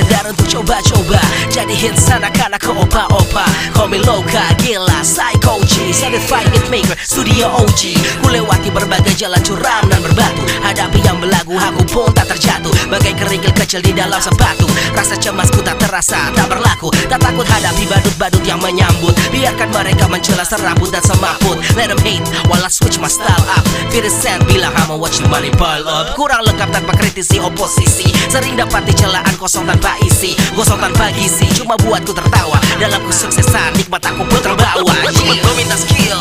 sekedar untuk coba-coba. Jadi hits anak-anak ke opa-opa. Komi loka, gila, psycho G. Certified hit maker, studio OG Ku lewati berbagai jalan curam dan berbatu. Ada kecil di dalam sepatu. Rasa cemasku tak terasa, tak berlaku. Tak takut hadapi badut-badut yang menyambut. Biarkan mereka mencela serabut dan semaput. Let them hate, while I switch my style up. Vincent bilang I'ma watch the money pile up. Kurang lengkap tanpa kritisi oposisi. Sering dapati celaan kosong tanpa isi. Gosong tanpa gizi, cuma buatku tertawa. Dalam kesuksesan, nikmat aku pun terbawa. Yeah. Minta skill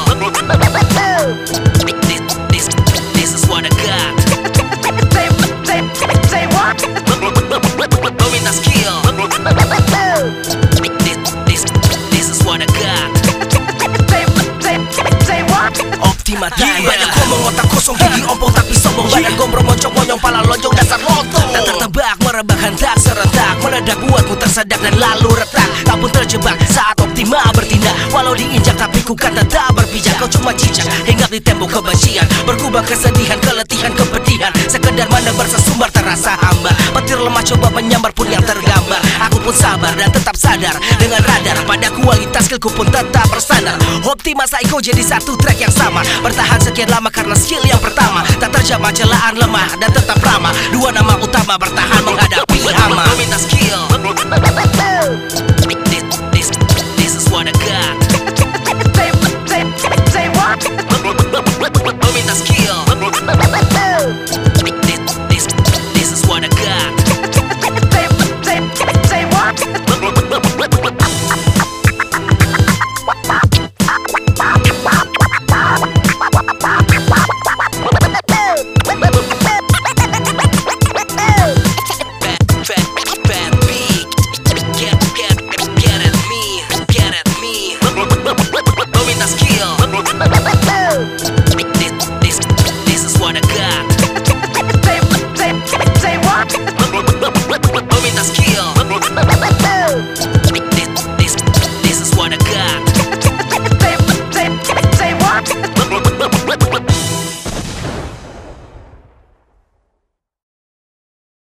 Optima time Banyak ngomong otak kosong gigi ompong tapi sombong. Badan gombrong moncong monyong pala lonjong dasar lontong Tak tertebak merebak hentak serentak. Meledak buatmu tersedak dan lalu retak. Tak pun terjebak saat Optima bertindak. Walau diinjak tapi ku kan tetap berpijak. Kau cuma cicak hinggap di tembok kebencian. Berkubah kesedihan, keletihan, kepedihan. Sekedar mana bersesumbar terasa hamba. Petir lemah coba menyambar pun yang tergambar Pun sabar dan tetap sadar. Dengan radar pada kualitas skillku pun tetap bersandar. Optima Psycho jadi satu track yang sama. Bertahan sekian lama karena skill yang pertama. Tak terjamah celaan lemah dan tetap ramah Dua nama utama bertahan menghadapi